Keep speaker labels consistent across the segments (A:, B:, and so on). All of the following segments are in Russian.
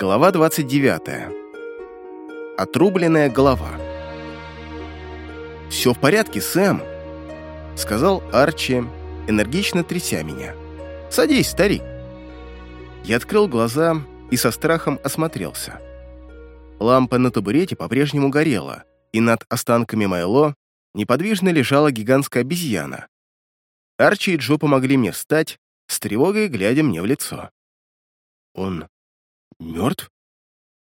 A: Глава 29. Отрубленная голова. «Все в порядке, Сэм», — сказал Арчи, энергично тряся меня. «Садись, старик». Я открыл глаза и со страхом осмотрелся. Лампа на табурете по-прежнему горела, и над останками Майло неподвижно лежала гигантская обезьяна. Арчи и Джо помогли мне встать, с тревогой глядя мне в лицо. «Он мертв?»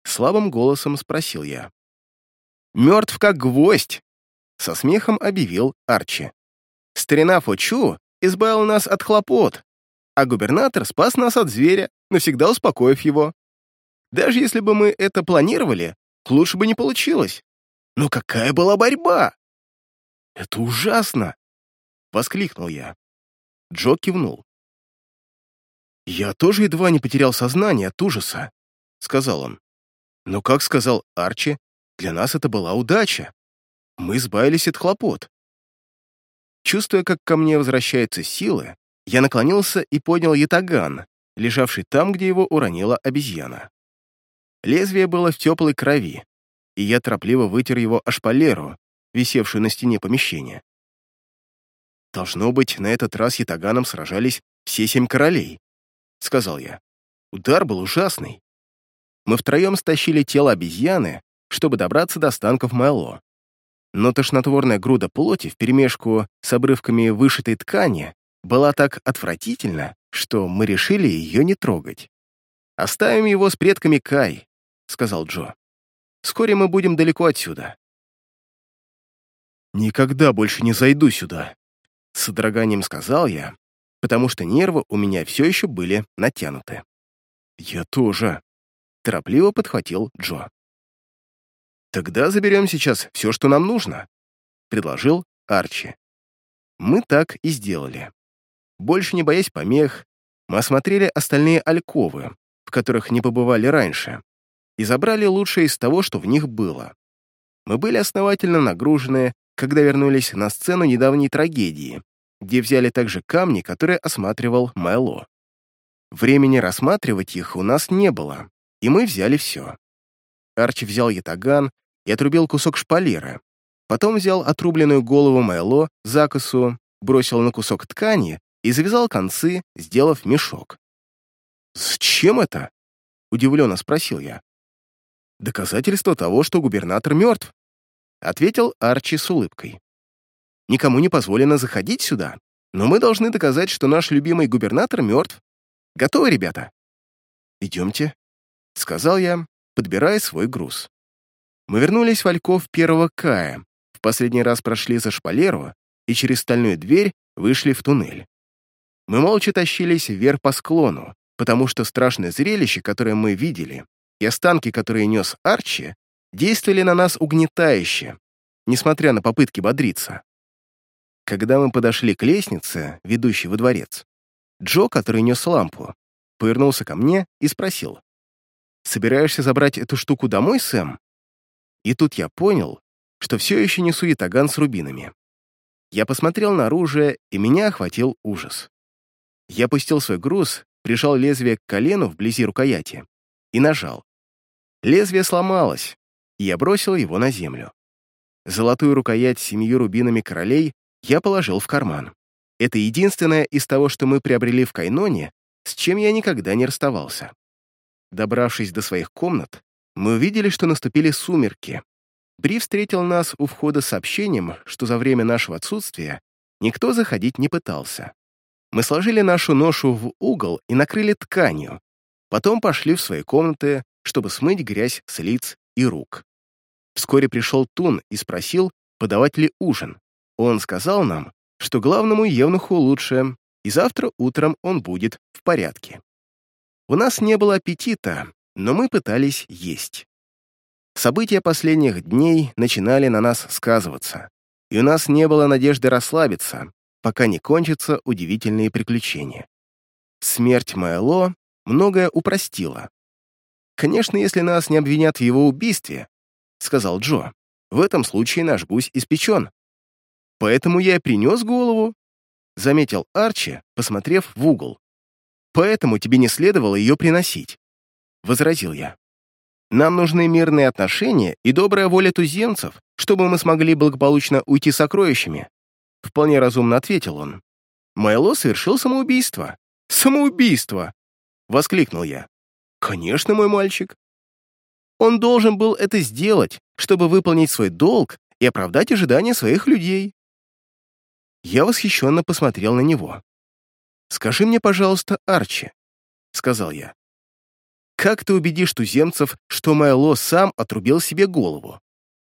A: Слабым голосом спросил я. «Мертв как гвоздь!» Со смехом объявил Арчи. «Старина Фочу избавил нас от хлопот, а губернатор спас нас от зверя, навсегда успокоив его. Даже если бы мы это планировали, лучше бы не получилось. Но какая была борьба!» «Это ужасно!» — воскликнул я. Джо кивнул. «Я тоже едва не потерял сознание от ужаса», — сказал он. «Но, как сказал Арчи, для нас это была удача. Мы избавились от хлопот». Чувствуя, как ко мне возвращаются силы, я наклонился и поднял ятаган, лежавший там, где его уронила обезьяна. Лезвие было в теплой крови, и я торопливо вытер его о шпалеру, висевшую на стене помещения. Должно быть, на этот раз ятаганом сражались все семь королей. — сказал я. Удар был ужасный. Мы втроем стащили тело обезьяны, чтобы добраться до останков Мэлло. Но тошнотворная груда плоти вперемешку с обрывками вышитой ткани была так отвратительна, что мы решили ее не трогать. «Оставим его с предками Кай», — сказал Джо. «Вскоре мы будем далеко отсюда». «Никогда больше не зайду сюда», — с содроганием сказал я, потому что нервы у меня все еще были натянуты. «Я тоже», — торопливо подхватил Джо. «Тогда заберем сейчас все, что нам нужно», — предложил Арчи. Мы так и сделали. Больше не боясь помех, мы осмотрели остальные альковы, в которых не побывали раньше, и забрали лучшее из того, что в них было. Мы были основательно нагружены, когда вернулись на сцену недавней трагедии, где взяли также камни, которые осматривал Майло. Времени рассматривать их у нас не было, и мы взяли все. Арчи взял ятаган и отрубил кусок шпалеры, потом взял отрубленную голову Майло, закосу, бросил на кусок ткани и завязал концы, сделав мешок. «Зачем это?» — удивленно спросил я. «Доказательство того, что губернатор мертв», — ответил Арчи с улыбкой. Никому не позволено заходить сюда, но мы должны доказать, что наш любимый губернатор мертв. Готовы, ребята?» «Идемте», — сказал я, подбирая свой груз. Мы вернулись в Ольков первого Кая, в последний раз прошли за шпалеру и через стальную дверь вышли в туннель. Мы молча тащились вверх по склону, потому что страшное зрелище, которое мы видели, и останки, которые нес Арчи, действовали на нас угнетающе, несмотря на попытки бодриться. Когда мы подошли к лестнице, ведущей во дворец, Джо, который нес лампу, повернулся ко мне и спросил, «Собираешься забрать эту штуку домой, Сэм?» И тут я понял, что все еще несу ятаган с рубинами. Я посмотрел на оружие, и меня охватил ужас. Я пустил свой груз, прижал лезвие к колену вблизи рукояти и нажал. Лезвие сломалось, и я бросил его на землю. Золотую рукоять с семью рубинами королей я положил в карман. Это единственное из того, что мы приобрели в Кайноне, с чем я никогда не расставался. Добравшись до своих комнат, мы увидели, что наступили сумерки. Бри встретил нас у входа с сообщением, что за время нашего отсутствия никто заходить не пытался. Мы сложили нашу ношу в угол и накрыли тканью. Потом пошли в свои комнаты, чтобы смыть грязь с лиц и рук. Вскоре пришел Тун и спросил, подавать ли ужин. Он сказал нам, что главному евнуху лучше, и завтра утром он будет в порядке. У нас не было аппетита, но мы пытались есть. События последних дней начинали на нас сказываться, и у нас не было надежды расслабиться, пока не кончатся удивительные приключения. Смерть Майло многое упростила. «Конечно, если нас не обвинят в его убийстве», — сказал Джо, «в этом случае наш гусь испечен, Поэтому я и принес голову», — заметил Арчи, посмотрев в угол. «Поэтому тебе не следовало ее приносить. возразил я. «Нам нужны мирные отношения и добрая воля туземцев, чтобы мы смогли благополучно уйти сокровищами», вполне разумно ответил он. Майло совершил самоубийство. «Самоубийство!» — воскликнул я. «Конечно, мой мальчик. Он должен был это сделать, чтобы выполнить свой долг и оправдать ожидания своих людей». Я восхищенно посмотрел на него. «Скажи мне, пожалуйста, Арчи», — сказал я, «как ты убедишь туземцев, что Майло сам отрубил себе голову?»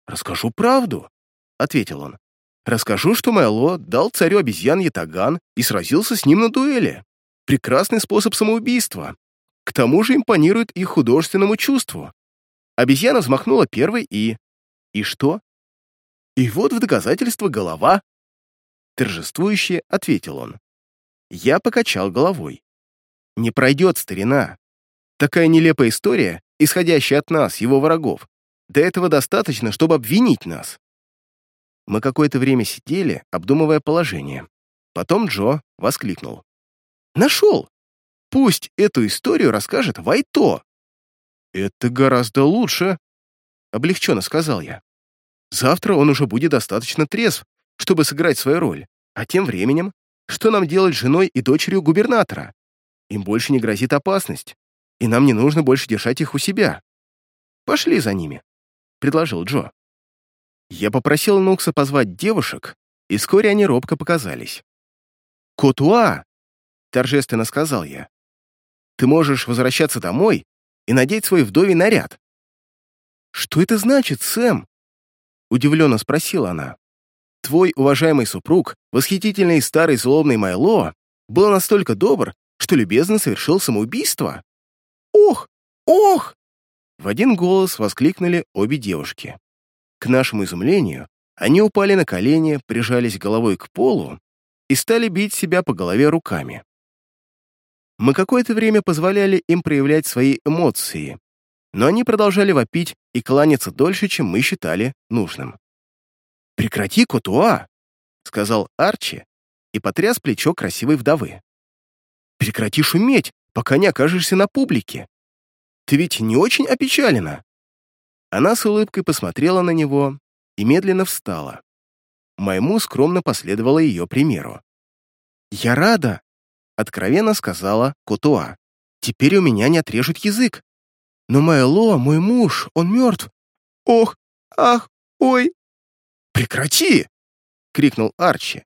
A: «Расскажу правду», — ответил он. «Расскажу, что Майло дал царю обезьян ятаган и сразился с ним на дуэли. Прекрасный способ самоубийства. К тому же импонирует их художественному чувству. Обезьяна взмахнула первой и... И что? И вот в доказательство голова. Торжествующе ответил он. Я покачал головой. Не пройдет старина. Такая нелепая история, исходящая от нас, его врагов. До этого достаточно, чтобы обвинить нас. Мы какое-то время сидели, обдумывая положение. Потом Джо воскликнул. Нашел! Пусть эту историю расскажет Вайто!» «Это гораздо лучше», — облегченно сказал я. «Завтра он уже будет достаточно трезв, чтобы сыграть свою роль. А тем временем, что нам делать с женой и дочерью губернатора? Им больше не грозит опасность, и нам не нужно больше держать их у себя. Пошли за ними», — предложил Джо. Я попросил Нукса позвать девушек, и вскоре они робко показались. «Котуа!» торжественно сказал я. «Ты можешь возвращаться домой и надеть свой вдовий наряд». «Что это значит, Сэм?» Удивленно спросила она. «Твой уважаемый супруг, восхитительный старый злобный Майло, был настолько добр, что любезно совершил самоубийство?» «Ох! Ох!» В один голос воскликнули обе девушки. К нашему изумлению, они упали на колени, прижались головой к полу и стали бить себя по голове руками. Мы какое-то время позволяли им проявлять свои эмоции, но они продолжали вопить и кланяться дольше, чем мы считали нужным. «Прекрати, Котуа!» — сказал Арчи и потряс плечо красивой вдовы. «Прекрати шуметь, пока не окажешься на публике. Ты ведь не очень опечалена?» Она с улыбкой посмотрела на него и медленно встала. Майму скромно последовала ее примеру. «Я рада», откровенно сказала Котуа. «Теперь у меня не отрежут язык. Но Майло, мой муж, он мертв. Ох, ах, ой!» «Прекрати!» — крикнул Арчи,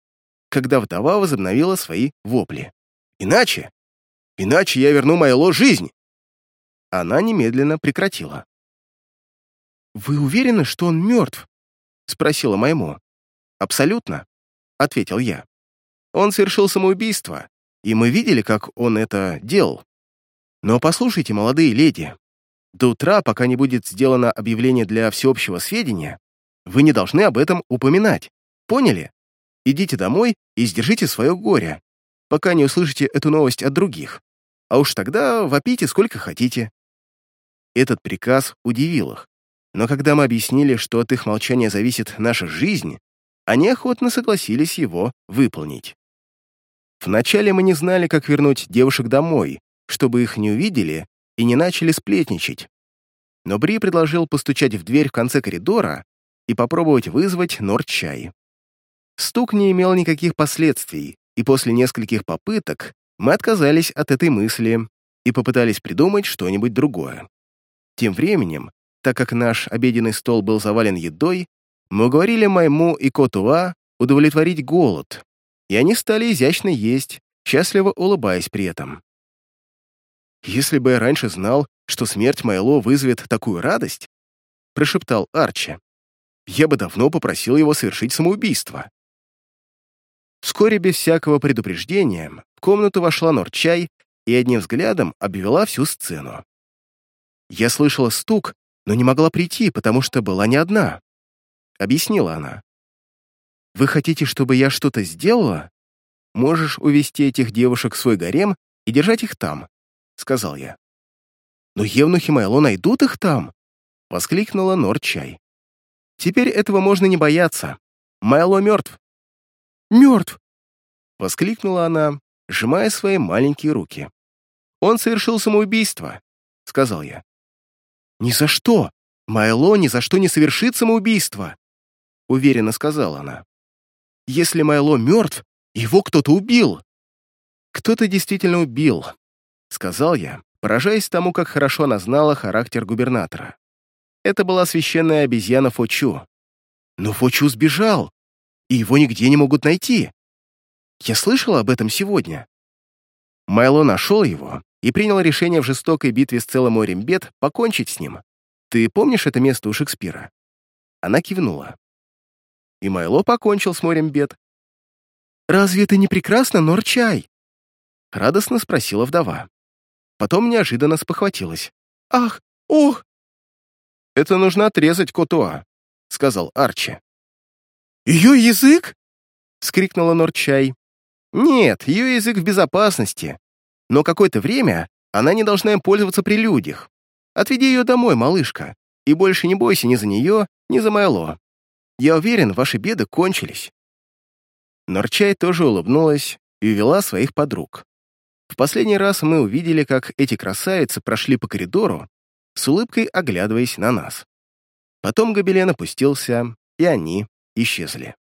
A: когда вдова возобновила свои вопли. «Иначе, иначе я верну Майло жизнь!» Она немедленно прекратила. «Вы уверены, что он мертв?» — спросила Маймо. «Абсолютно», — ответил я. «Он совершил самоубийство, и мы видели, как он это делал. Но послушайте, молодые леди, до утра, пока не будет сделано объявление для всеобщего сведения, вы не должны об этом упоминать. Поняли? Идите домой и сдержите свое горе, пока не услышите эту новость от других. А уж тогда вопите сколько хотите. Этот приказ удивил их. Но когда мы объяснили, что от их молчания зависит наша жизнь, они охотно согласились его выполнить. Вначале мы не знали, как вернуть девушек домой, чтобы их не увидели и не начали сплетничать. Но Бри предложил постучать в дверь в конце коридора и попробовать вызвать Норчай. Стук не имел никаких последствий, и после нескольких попыток мы отказались от этой мысли и попытались придумать что-нибудь другое. Тем временем, так как наш обеденный стол был завален едой, мы уговорили Майму и Котуа удовлетворить голод, и они стали изящно есть, счастливо улыбаясь при этом. «Если бы я раньше знал, что смерть Майло вызовет такую радость», прошептал Арчи, «я бы давно попросил его совершить самоубийство». Вскоре, без всякого предупреждения, в комнату вошла Норчай и одним взглядом обвела всю сцену. «Я слышала стук, но не могла прийти, потому что была не одна», — объяснила она. Вы хотите, чтобы я что-то сделала? Можешь увести этих девушек в свой гарем и держать их там, — сказал я. Но евнухи Майло найдут их там, — воскликнула Норчай. Теперь этого можно не бояться. Майло мертв. Мертв! — воскликнула она, сжимая свои маленькие руки. Он совершил самоубийство. сказал я. «Ни за что! Майло ни за что не совершит самоубийство!» — уверенно сказала она. «Если Майло мертв, его кто-то убил!» «Кто-то действительно убил», — сказал я, поражаясь тому, как хорошо она знала характер губернатора. Это была священная обезьяна Фочу. Но Фочу сбежал, и его нигде не могут найти. Я слышала об этом сегодня. Майло нашел его и принял решение в жестокой битве с целым морем бед покончить с ним. Ты помнишь это место у Шекспира?» Она кивнула. И Майло покончил с морем бед. «Разве это не прекрасно, Норчай?» Радостно спросила вдова. Потом неожиданно спохватилась. «Ах, ох!» «Это нужно отрезать Котуа», — сказал Арчи. «Ее язык?» — скрикнула Норчай. «Нет, ее язык в безопасности, но какое-то время она не должна им пользоваться при людях. Отведи ее домой, малышка, и больше не бойся ни за нее, ни за Майло. Я уверен, ваши беды кончились». Норчай тоже улыбнулась и увела своих подруг. В последний раз мы увидели, как эти красавицы прошли по коридору, с улыбкой оглядываясь на нас. Потом гобелен опустился, и они исчезли.